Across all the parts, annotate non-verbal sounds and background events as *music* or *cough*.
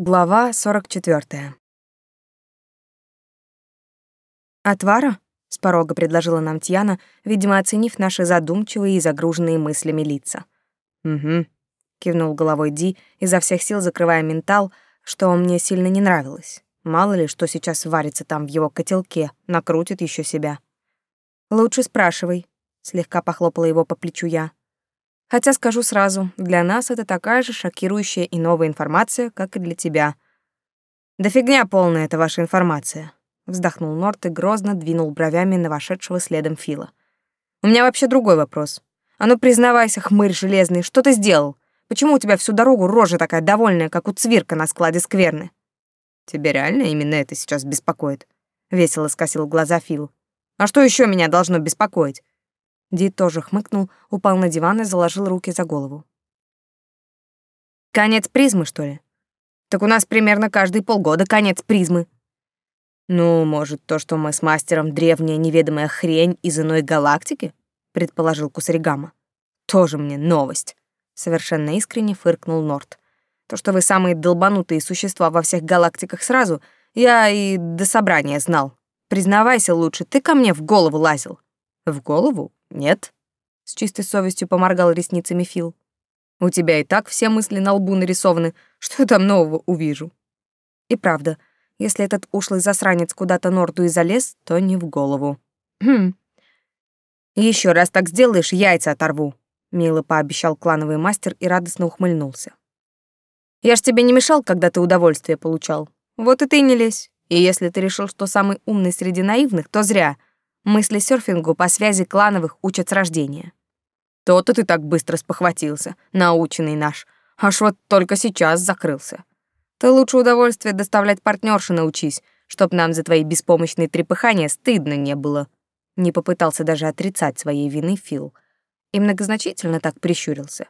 Глава 44. «Отвара?» — с порога предложила нам Тьяна, видимо, оценив наши задумчивые и загруженные мыслями лица. «Угу», — кивнул головой Ди, изо всех сил закрывая ментал, что мне сильно не нравилось. Мало ли, что сейчас варится там в его котелке, накрутит еще себя. «Лучше спрашивай», — слегка похлопала его по плечу я. Хотя скажу сразу, для нас это такая же шокирующая и новая информация, как и для тебя. Да фигня полная эта ваша информация, вздохнул Норт и грозно двинул бровями на вошедшего следом Фила. У меня вообще другой вопрос. А ну признавайся, хмырь железный, что ты сделал? Почему у тебя всю дорогу рожа такая довольная, как у цвирка на складе скверны? Тебя реально именно это сейчас беспокоит? Весело скосил глаза Фил. А что еще меня должно беспокоить? Ди тоже хмыкнул, упал на диван и заложил руки за голову. «Конец призмы, что ли? Так у нас примерно каждые полгода конец призмы». «Ну, может, то, что мы с мастером древняя неведомая хрень из иной галактики?» — предположил Кусаригама. «Тоже мне новость», — совершенно искренне фыркнул Норт. «То, что вы самые долбанутые существа во всех галактиках сразу, я и до собрания знал. Признавайся лучше, ты ко мне в голову лазил». «В голову? Нет, с чистой совестью поморгал ресницами Фил. У тебя и так все мысли на лбу нарисованы. Что я там нового увижу? И правда, если этот ушлый засранец куда-то норду и залез, то не в голову. Хм. Еще раз так сделаешь, яйца оторву, мило пообещал клановый мастер и радостно ухмыльнулся. Я ж тебе не мешал, когда ты удовольствие получал. Вот и ты не лезь. И если ты решил, что самый умный среди наивных, то зря. Мысли серфингу по связи клановых учат с рождения. То-то ты так быстро спохватился, наученный наш. Аж вот только сейчас закрылся. Ты лучше удовольствие доставлять партнерши научись, чтоб нам за твои беспомощные трепыхания стыдно не было. Не попытался даже отрицать своей вины Фил. И многозначительно так прищурился.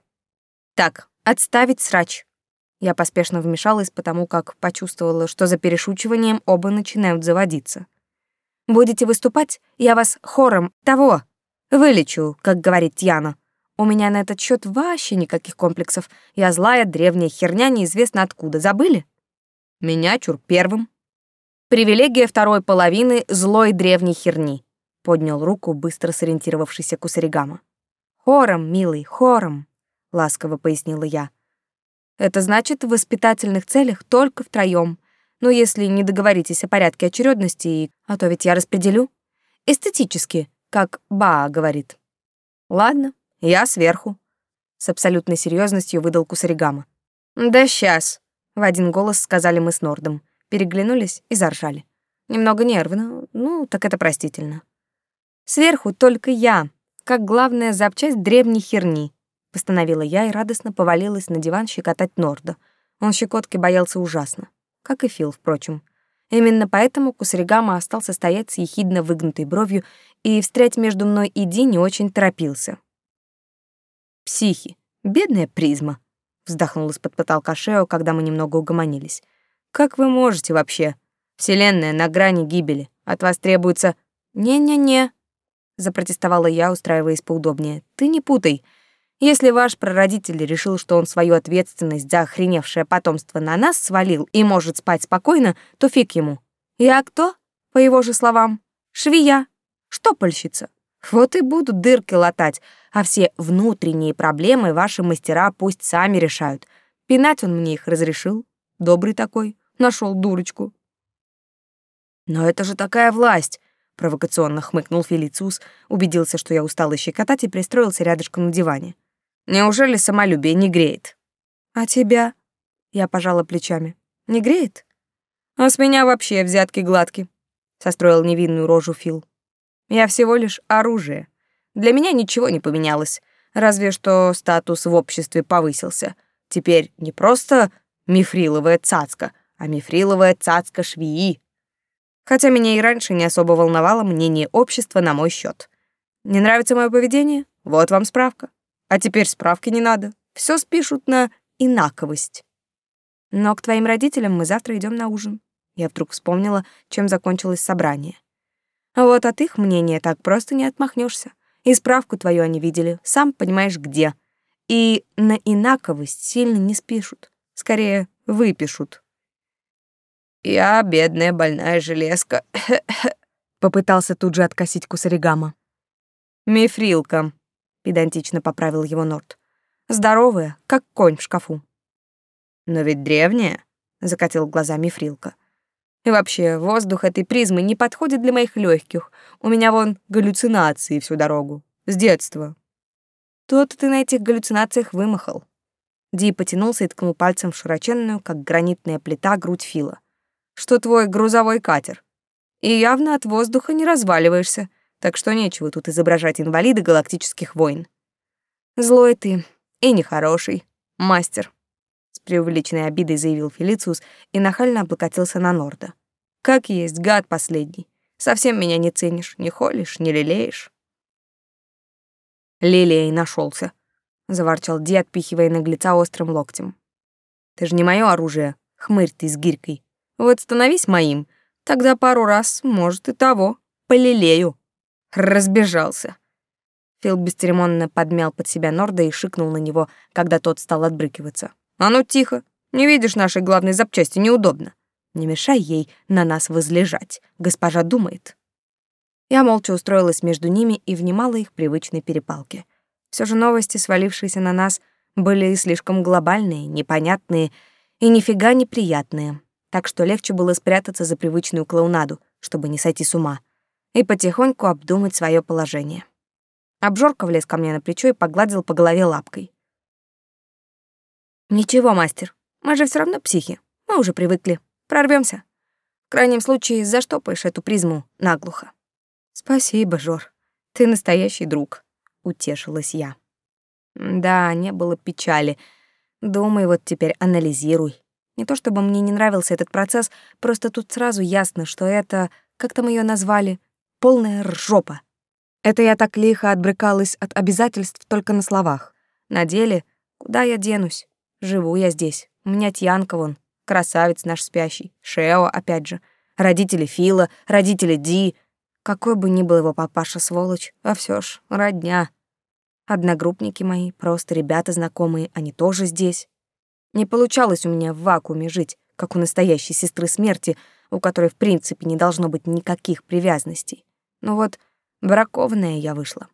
Так, отставить срач. Я поспешно вмешалась, потому как почувствовала, что за перешучиванием оба начинают заводиться. Будете выступать, я вас хором того вылечу, как говорит Тьяна. У меня на этот счет вообще никаких комплексов. Я злая древняя херня, неизвестно откуда. Забыли? Миниатюр первым. Привилегия второй половины злой древней херни. Поднял руку быстро сориентировавшийся Кусаригама. Хором, милый, хором, ласково пояснила я. Это значит в воспитательных целях только втроем. Ну, если не договоритесь о порядке очередности, а то ведь я распределю. Эстетически, как Баа говорит. Ладно, я сверху. С абсолютной серьезностью выдал Кусаригама. Да сейчас, в один голос сказали мы с Нордом. Переглянулись и заржали. Немного нервно, ну, так это простительно. Сверху только я, как главная запчасть древней херни, постановила я и радостно повалилась на диван щекотать Норда. Он щекотки боялся ужасно как и Фил, впрочем. Именно поэтому Кусаригама остался стоять с ехидно выгнутой бровью и встрять между мной и Ди не очень торопился. «Психи, бедная призма», — вздохнул из-под потолка Шео, когда мы немного угомонились. «Как вы можете вообще? Вселенная на грани гибели. От вас требуется...» «Не-не-не», — запротестовала я, устраиваясь поудобнее. «Ты не путай. Если ваш прародитель решил, что он свою ответственность за охреневшее потомство на нас свалил и может спать спокойно, то фиг ему. Я кто? По его же словам, швея, штопольщица. Вот и буду дырки латать, а все внутренние проблемы ваши мастера пусть сами решают. Пинать он мне их разрешил. Добрый такой, нашел дурочку. Но это же такая власть, провокационно хмыкнул Фелициус, убедился, что я устала щекотать и пристроился рядышком на диване. Неужели самолюбие не греет? А тебя? Я пожала плечами. Не греет? А с меня вообще взятки гладки. Состроил невинную рожу Фил. Я всего лишь оружие. Для меня ничего не поменялось, разве что статус в обществе повысился. Теперь не просто мифриловая цацка, а мифриловая цацка швеи. Хотя меня и раньше не особо волновало мнение общества на мой счет. Не нравится мое поведение? Вот вам справка. А теперь справки не надо. Все спишут на инаковость. Но к твоим родителям мы завтра идем на ужин. Я вдруг вспомнила, чем закончилось собрание. Вот от их мнения так просто не отмахнешься. И справку твою они видели, сам понимаешь где. И на инаковость сильно не спишут. Скорее, выпишут. Я бедная больная железка. *coughs* Попытался тут же откосить Кусаригама. Мифрилка, педантично поправил его Норт. Здоровая, как конь в шкафу. Но ведь древняя, закатил глаза Мифрилка. И вообще, воздух этой призмы не подходит для моих легких. У меня вон галлюцинации всю дорогу. С детства. Тот ты на этих галлюцинациях вымахал. Ди потянулся и ткнул пальцем в широченную, как гранитная плита, грудь Фила. Что твой грузовой катер. И явно от воздуха не разваливаешься, так что нечего тут изображать инвалида галактических войн. Злой ты и нехороший, мастер преувеличенной обидой заявил Фелициус и нахально облокотился на Норда. «Как есть, гад последний. Совсем меня не ценишь, не холишь, не лелеешь». Лилия и нашелся, заворчал Ди, отпихивая наглеца острым локтем. «Ты же не мое оружие, хмырь ты с гирькой. Вот становись моим, тогда пару раз, может, и того, полелею». Разбежался. Фил бесцеремонно подмял под себя Норда и шикнул на него, когда тот стал отбрыкиваться. А ну тихо, не видишь нашей главной запчасти, неудобно. Не мешай ей на нас возлежать, госпожа думает. Я молча устроилась между ними и внимала их привычной перепалке. Все же новости, свалившиеся на нас, были слишком глобальные, непонятные и нифига неприятные, так что легче было спрятаться за привычную клоунаду, чтобы не сойти с ума, и потихоньку обдумать свое положение. Обжорка влез ко мне на плечо и погладил по голове лапкой. Ничего, мастер, мы же все равно психи. Мы уже привыкли. Прорвемся. В крайнем случае, заштопаешь эту призму наглухо. Спасибо, Жор. Ты настоящий друг, утешилась я. Да, не было печали. Думай вот теперь, анализируй. Не то чтобы мне не нравился этот процесс, просто тут сразу ясно, что это, как там ее назвали, полная ржопа. Это я так лихо отбрыкалась от обязательств только на словах. На деле, куда я денусь? Живу я здесь. У меня Тьянка вон, красавец наш спящий. Шео, опять же. Родители Фила, родители Ди. Какой бы ни был его папаша сволочь, а все ж родня. Одногруппники мои, просто ребята знакомые, они тоже здесь. Не получалось у меня в вакууме жить, как у настоящей сестры смерти, у которой в принципе не должно быть никаких привязанностей. Но вот бракованная я вышла.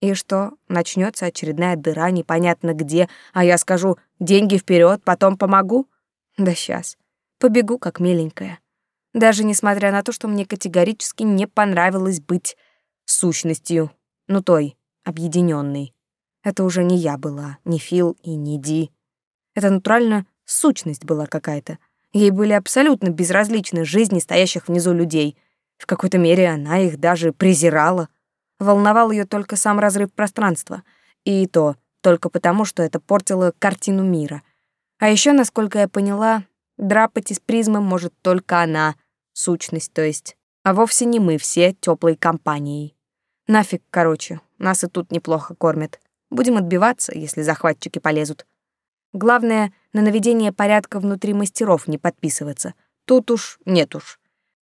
И что, начнется очередная дыра непонятно где, а я скажу «деньги вперед, потом помогу»? Да сейчас. Побегу, как миленькая. Даже несмотря на то, что мне категорически не понравилось быть сущностью, ну той, объединенной. Это уже не я была, не Фил и не Ди. Это натурально сущность была какая-то. Ей были абсолютно безразличны жизни стоящих внизу людей. В какой-то мере она их даже презирала. Волновал ее только сам разрыв пространства, и то только потому, что это портило картину мира. А еще, насколько я поняла, драпать из призмы может только она, сущность, то есть, а вовсе не мы все теплой компанией. Нафиг, короче, нас и тут неплохо кормят. Будем отбиваться, если захватчики полезут. Главное, на наведение порядка внутри мастеров не подписываться. Тут уж нет уж.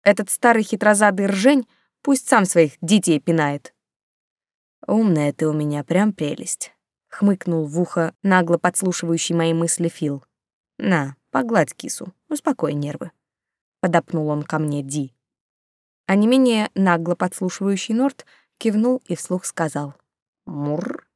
Этот старый хитрозадый ржень пусть сам своих детей пинает. «Умная ты у меня, прям прелесть», — хмыкнул в ухо нагло подслушивающий мои мысли Фил. «На, погладь кису, успокой нервы», — подопнул он ко мне Ди. А не менее нагло подслушивающий Норт кивнул и вслух сказал «Мурр».